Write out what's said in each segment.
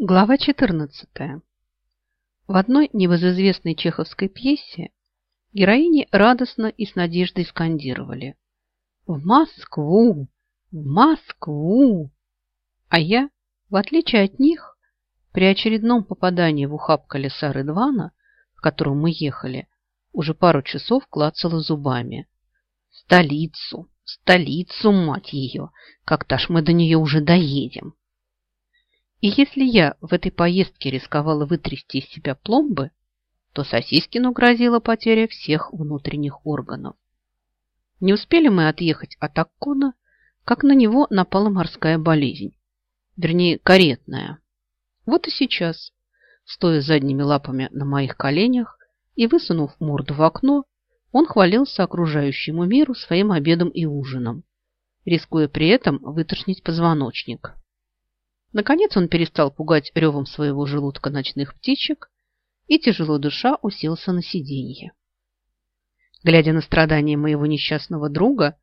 Глава 14. В одной небезызвестной чеховской пьесе героини радостно и с надеждой скандировали «В Москву! В Москву!» А я, в отличие от них, при очередном попадании в ухаб колеса Рыдвана, в котором мы ехали, уже пару часов клацала зубами. «Столицу! Столицу, мать ее! Как-то ж мы до нее уже доедем!» И если я в этой поездке рисковала вытрясти из себя пломбы, то Сосискину грозила потеря всех внутренних органов. Не успели мы отъехать от Аккона, как на него напала морская болезнь, вернее, каретная. Вот и сейчас, стоя задними лапами на моих коленях и высунув морду в окно, он хвалился окружающему миру своим обедом и ужином, рискуя при этом вытошнить позвоночник. Наконец он перестал пугать ревом своего желудка ночных птичек и, тяжело душа, уселся на сиденье. Глядя на страдания моего несчастного друга,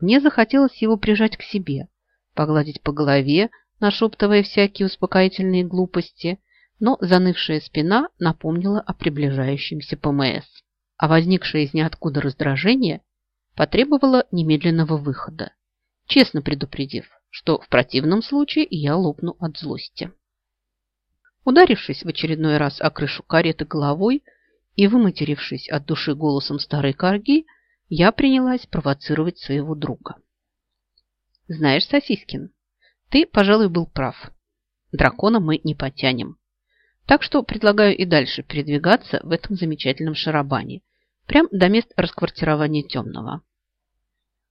мне захотелось его прижать к себе, погладить по голове, нашептывая всякие успокоительные глупости, но занывшая спина напомнила о приближающемся ПМС, а возникшее из ниоткуда раздражение потребовало немедленного выхода, честно предупредив, что в противном случае я лопну от злости. Ударившись в очередной раз о крышу кареты головой и выматерившись от души голосом старой карги, я принялась провоцировать своего друга. «Знаешь, Сосискин, ты, пожалуй, был прав. Дракона мы не потянем. Так что предлагаю и дальше передвигаться в этом замечательном шарабане, прям до мест расквартирования темного».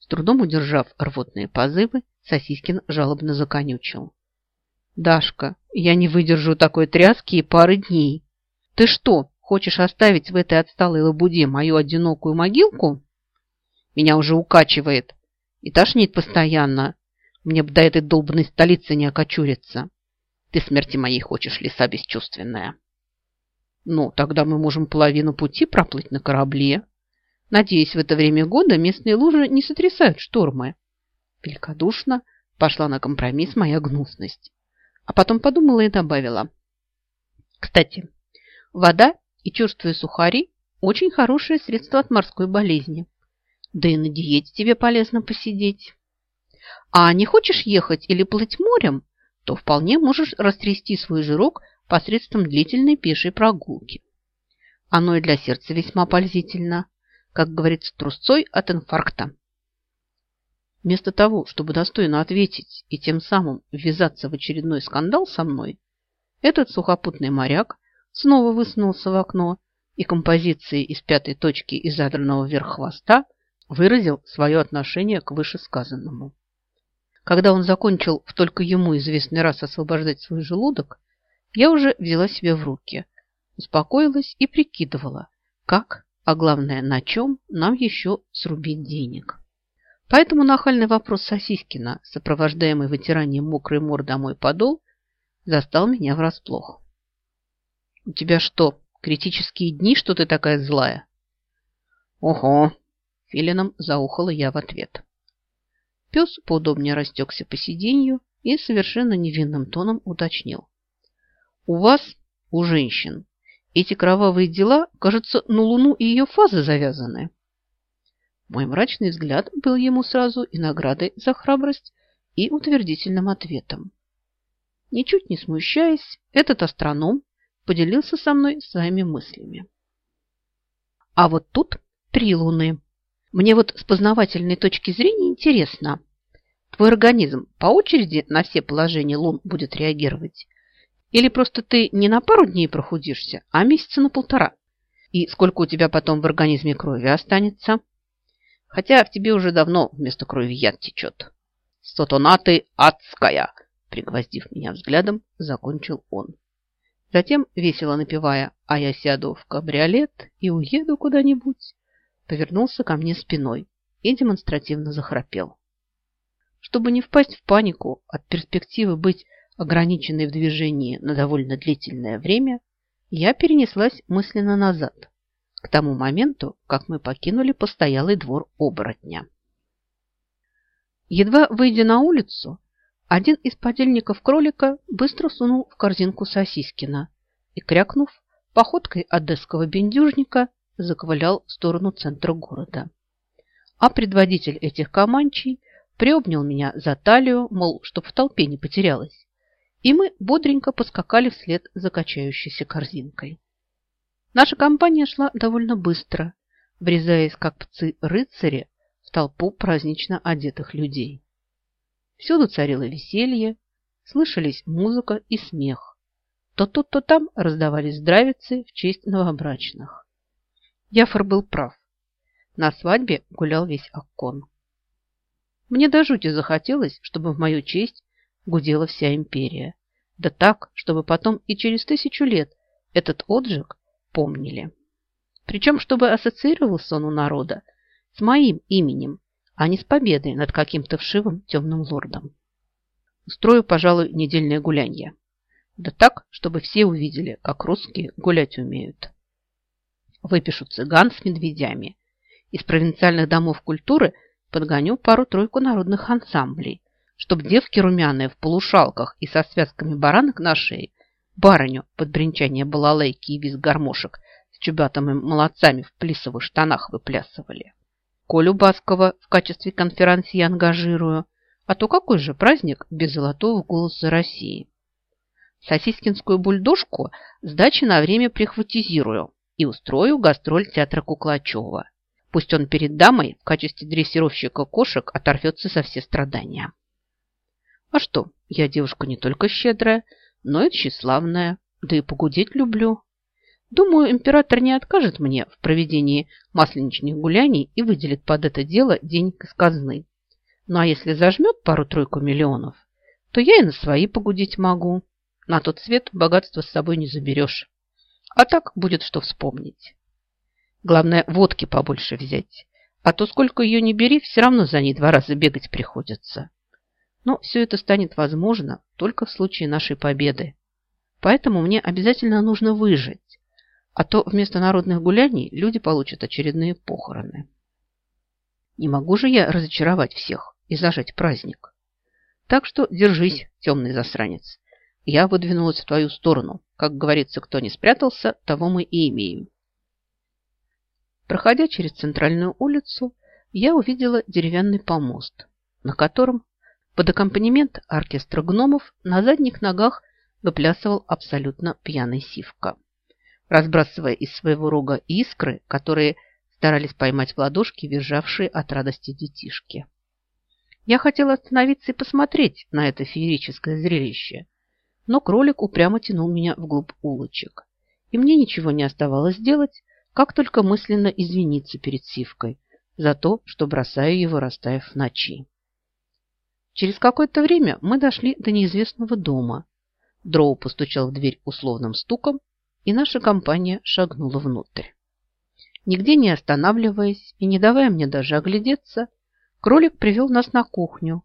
С трудом удержав рвотные позывы, Сосискин жалобно законючил. «Дашка, я не выдержу такой тряски и пары дней. Ты что, хочешь оставить в этой отсталой лабуде мою одинокую могилку? Меня уже укачивает и тошнит постоянно. Мне бы до этой долбанной столицы не окочуриться. Ты смерти моей хочешь, лиса бесчувственная. Ну, тогда мы можем половину пути проплыть на корабле. Надеюсь, в это время года местные лужи не сотрясают штормы. Великодушно пошла на компромисс моя гнусность. А потом подумала и добавила. Кстати, вода и черствые сухари – очень хорошее средство от морской болезни. Да и на диете тебе полезно посидеть. А не хочешь ехать или плыть морем, то вполне можешь растрясти свой жирок посредством длительной пешей прогулки. Оно и для сердца весьма пользительно, как говорится, трусцой от инфаркта. Вместо того, чтобы достойно ответить и тем самым ввязаться в очередной скандал со мной, этот сухопутный моряк снова высунулся в окно и композицией из пятой точки и задранного вверх хвоста выразил свое отношение к вышесказанному. Когда он закончил в только ему известный раз освобождать свой желудок, я уже взяла себя в руки, успокоилась и прикидывала, как, а главное, на чем нам еще срубить денег. Поэтому нахальный вопрос Сосискина, сопровождаемый вытиранием мокрой морды мой подол, застал меня врасплох. «У тебя что, критические дни, что ты такая злая?» «Ого!» – филином заухала я в ответ. Пес поудобнее растекся по сиденью и совершенно невинным тоном уточнил. «У вас, у женщин, эти кровавые дела, кажется, на Луну и ее фазы завязаны». Мой мрачный взгляд был ему сразу и наградой за храбрость, и утвердительным ответом. Ничуть не смущаясь, этот астроном поделился со мной своими мыслями. А вот тут три луны. Мне вот с познавательной точки зрения интересно, твой организм по очереди на все положения лун будет реагировать? Или просто ты не на пару дней прохудишься, а месяца на полтора? И сколько у тебя потом в организме крови останется? Хотя в тебе уже давно вместо крови яд течет. Сатана ты адская! Пригвоздив меня взглядом, закончил он. Затем, весело напевая «А я сяду в кабриолет и уеду куда-нибудь», повернулся ко мне спиной и демонстративно захрапел. Чтобы не впасть в панику от перспективы быть ограниченной в движении на довольно длительное время, я перенеслась мысленно назад, к тому моменту, как мы покинули постоялый двор оборотня. Едва выйдя на улицу, Один из подельников кролика быстро сунул в корзинку Сосискина и, крякнув, походкой одесского бендюжника заковылял в сторону центра города. А предводитель этих команчей приобнял меня за талию, мол, чтоб в толпе не потерялась, и мы бодренько поскакали вслед за качающейся корзинкой. Наша компания шла довольно быстро, врезаясь, как пцы-рыцари, в толпу празднично одетых людей. Всюду царило веселье, слышались музыка и смех. То тут, то там раздавались здравицы в честь новобрачных. Яфор был прав. На свадьбе гулял весь Аккон. Мне до жути захотелось, чтобы в мою честь гудела вся империя. Да так, чтобы потом и через тысячу лет этот отжиг помнили. Причем, чтобы ассоциировался он у народа с моим именем, а не с победой над каким-то вшивым темным лордом. Устрою, пожалуй, недельное гулянье. Да так, чтобы все увидели, как русские гулять умеют. Выпишу цыган с медведями. Из провинциальных домов культуры подгоню пару-тройку народных ансамблей, чтобы девки румяные в полушалках и со связками баранок на шее барыню под бренчание балалайки и визг гармошек с чубятыми молодцами в плисовых штанах выплясывали. Колю Баскова в качестве конферансье ангажирую. А то какой же праздник без золотого голоса России? Сосискинскую бульдожку с дачи на время прихватизирую и устрою гастроль театра Куклачева. Пусть он перед дамой в качестве дрессировщика кошек оторвется со все страдания. А что, я девушка не только щедрая, но и тщеславная, да и погудеть люблю. Думаю, император не откажет мне в проведении масленичных гуляний и выделит под это дело денег из казны. Ну а если зажмет пару-тройку миллионов, то я и на свои погудеть могу. На тот свет богатство с собой не заберешь. А так будет что вспомнить. Главное, водки побольше взять. А то сколько ее не бери, все равно за ней два раза бегать приходится. Но все это станет возможно только в случае нашей победы. Поэтому мне обязательно нужно выжить. А то вместо народных гуляний люди получат очередные похороны. Не могу же я разочаровать всех и зажать праздник. Так что держись, темный засранец. Я выдвинулась в твою сторону. Как говорится, кто не спрятался, того мы и имеем. Проходя через центральную улицу, я увидела деревянный помост, на котором под аккомпанемент оркестра гномов на задних ногах выплясывал абсолютно пьяный сивка разбрасывая из своего рога искры, которые старались поймать в ладошки визжавшие от радости детишки. Я хотела остановиться и посмотреть на это феерическое зрелище, но кролик упрямо тянул меня вглубь улочек, и мне ничего не оставалось делать, как только мысленно извиниться перед Сивкой за то, что бросаю его, растаяв в ночи. Через какое-то время мы дошли до неизвестного дома. Дроу постучал в дверь условным стуком, и наша компания шагнула внутрь. Нигде не останавливаясь и не давая мне даже оглядеться, кролик привел нас на кухню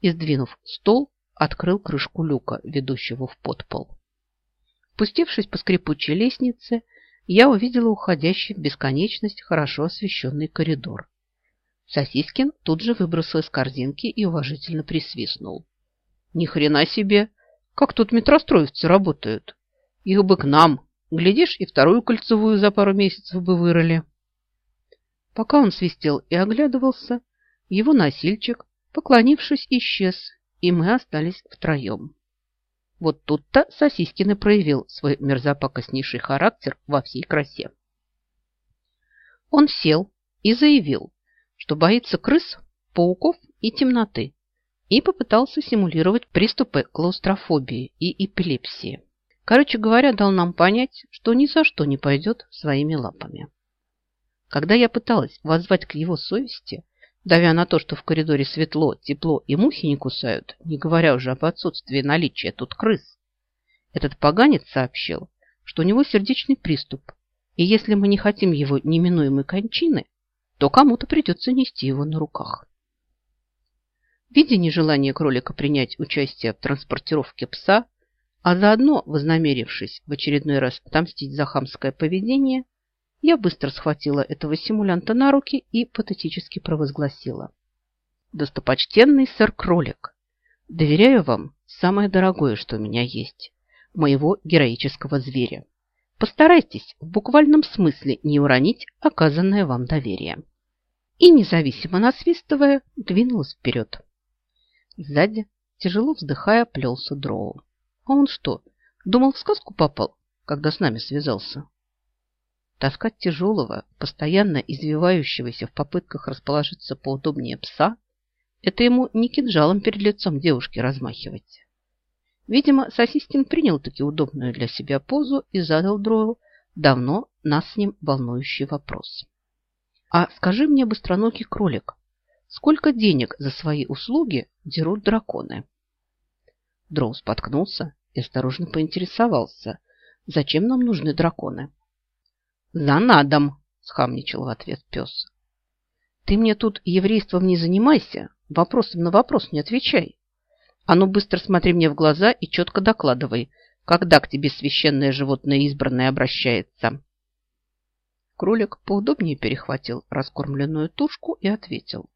и, сдвинув стол, открыл крышку люка, ведущего в подпол. Спустившись по скрипучей лестнице, я увидела уходящий в бесконечность хорошо освещенный коридор. Сосискин тут же выбросил из корзинки и уважительно присвистнул. «Ни хрена себе! Как тут метростроевцы работают! Их бы к нам, Глядишь, и вторую кольцевую за пару месяцев бы вырыли. Пока он свистел и оглядывался, его носильчик, поклонившись, исчез, и мы остались втроем. Вот тут-то Сосискин и проявил свой мерзопакостнейший характер во всей красе. Он сел и заявил, что боится крыс, пауков и темноты, и попытался симулировать приступы клаустрофобии и эпилепсии. Короче говоря, дал нам понять, что ни за что не пойдет своими лапами. Когда я пыталась воззвать к его совести, давя на то, что в коридоре светло, тепло и мухи не кусают, не говоря уже об отсутствии наличия тут крыс, этот поганец сообщил, что у него сердечный приступ, и если мы не хотим его неминуемой кончины, то кому-то придется нести его на руках. Видя нежелание кролика принять участие в транспортировке пса, а заодно, вознамерившись в очередной раз отомстить за хамское поведение, я быстро схватила этого симулянта на руки и патетически провозгласила. «Достопочтенный сэр Кролик, Доверяю вам самое дорогое, что у меня есть, моего героического зверя. Постарайтесь в буквальном смысле не уронить оказанное вам доверие. И, независимо насвистывая, двинулась вперед. Сзади, тяжело вздыхая, плелся дроу. А он что, думал, в сказку попал, когда с нами связался? Таскать тяжелого, постоянно извивающегося в попытках расположиться поудобнее пса – это ему не кинжалом перед лицом девушки размахивать. Видимо, Сосискин принял таки удобную для себя позу и задал Дроу давно нас с ним волнующий вопрос. «А скажи мне, быстроногий кролик, сколько денег за свои услуги дерут драконы?» Дроу споткнулся и осторожно поинтересовался, зачем нам нужны драконы. «За надом!» – схамничал в ответ пес. «Ты мне тут еврейством не занимайся, Вопросом на вопрос не отвечай. А ну быстро смотри мне в глаза и четко докладывай, когда к тебе священное животное избранное обращается. Кролик поудобнее перехватил раскормленную тушку и ответил.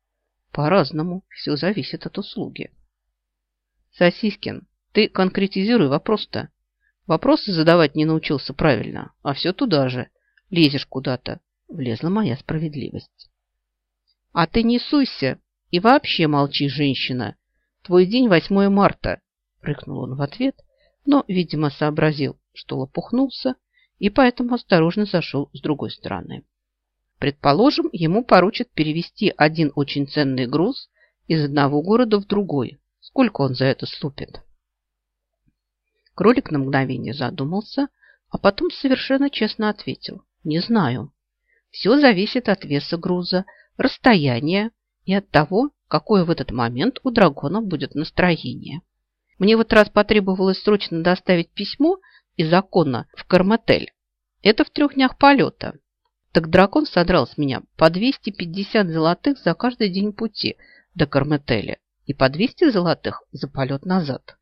По-разному, все зависит от услуги. Сосискин, ты конкретизируй вопрос-то. Вопросы задавать не научился правильно, а все туда же. Лезешь куда-то. Влезла моя справедливость. А ты не суйся, и вообще молчи, женщина. Твой день 8 марта, рыкнул он в ответ, но, видимо, сообразил, что лопухнулся, и поэтому осторожно зашел с другой стороны. Предположим, ему поручат перевести один очень ценный груз из одного города в другой. Сколько он за это слупит? Кролик на мгновение задумался, а потом совершенно честно ответил. Не знаю. Все зависит от веса груза, расстояния, и от того, какое в этот момент у дракона будет настроение. Мне вот раз потребовалось срочно доставить письмо из закона в Карматель. Это в трех днях полета. Так дракон содрал с меня по 250 золотых за каждый день пути до Карметеля и по 200 золотых за полет назад.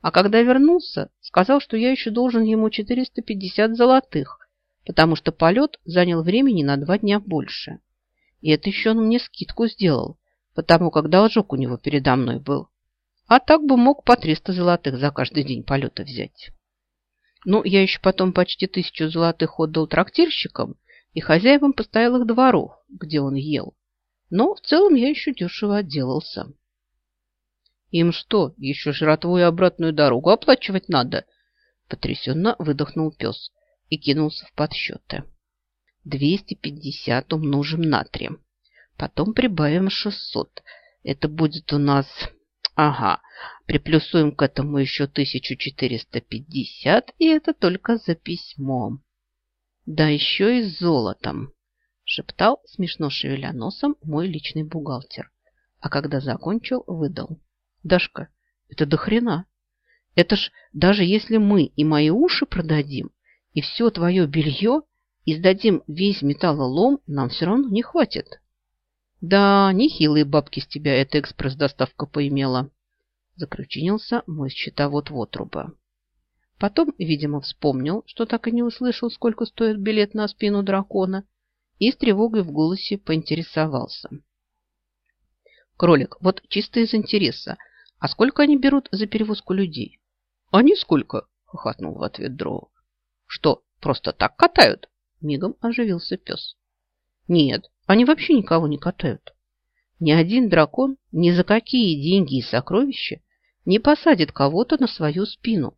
А когда вернулся, сказал, что я еще должен ему 450 золотых, потому что полет занял времени на два дня больше. И это еще он мне скидку сделал, потому как должок у него передо мной был. А так бы мог по 300 золотых за каждый день полета взять. Ну, я еще потом почти тысячу золотых отдал трактирщикам и хозяевам постоялых дворов, где он ел. Но в целом я еще дешево отделался. Им что, еще жратву и обратную дорогу оплачивать надо? Потрясенно выдохнул пес и кинулся в подсчеты. 250 умножим на 3. Потом прибавим 600. Это будет у нас... Ага, приплюсуем к этому еще 1450, и это только за письмом. Да еще и с золотом, шептал, смешно шевеля носом, мой личный бухгалтер. А когда закончил, выдал. Дашка, это до хрена. Это ж даже если мы и мои уши продадим, и все твое белье, и сдадим весь металлолом, нам все равно не хватит. Да, нехилые бабки с тебя эта экспресс-доставка поимела, закручинился мой счетовод в отруба. Потом, видимо, вспомнил, что так и не услышал, сколько стоит билет на спину дракона, и с тревогой в голосе поинтересовался. «Кролик, вот чисто из интереса, а сколько они берут за перевозку людей?» «Они сколько?» – хохотнул в ответ Дроу. «Что, просто так катают?» Мигом оживился пес. Нет, они вообще никого не катают. Ни один дракон ни за какие деньги и сокровища не посадит кого-то на свою спину.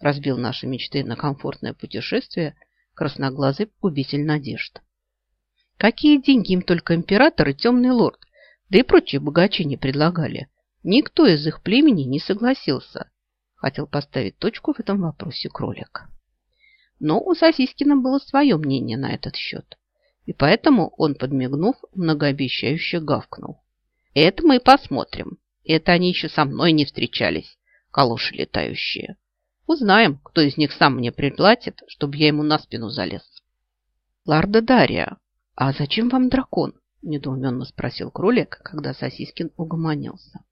Разбил наши мечты на комфортное путешествие красноглазый губитель надежд. Какие деньги им только император и темный лорд, да и прочие богачи не предлагали. Никто из их племени не согласился. Хотел поставить точку в этом вопросе кролик. Но у Сосискина было свое мнение на этот счет. И поэтому он, подмигнув, многообещающе гавкнул. Это мы посмотрим. Это они еще со мной не встречались, калоши летающие. Узнаем, кто из них сам мне приплатит, чтобы я ему на спину залез. Ларда Дария, а зачем вам дракон? Недоуменно спросил кролик, когда Сосискин угомонился.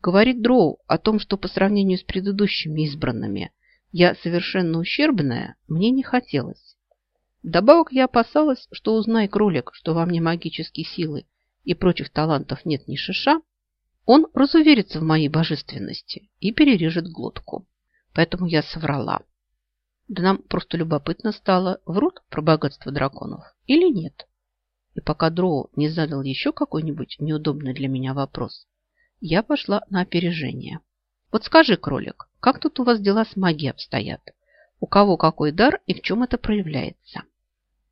Говорит Дроу о том, что по сравнению с предыдущими избранными я совершенно ущербная, мне не хотелось. Вдобавок я опасалась, что узнай, кролик, что во мне магические силы и прочих талантов нет ни шиша, Он разуверится в моей божественности и перережет глотку. Поэтому я соврала. Да нам просто любопытно стало, врут про богатство драконов или нет. И пока Дроу не задал еще какой-нибудь неудобный для меня вопрос, я пошла на опережение. Вот скажи, кролик, как тут у вас дела с магией обстоят? У кого какой дар и в чем это проявляется?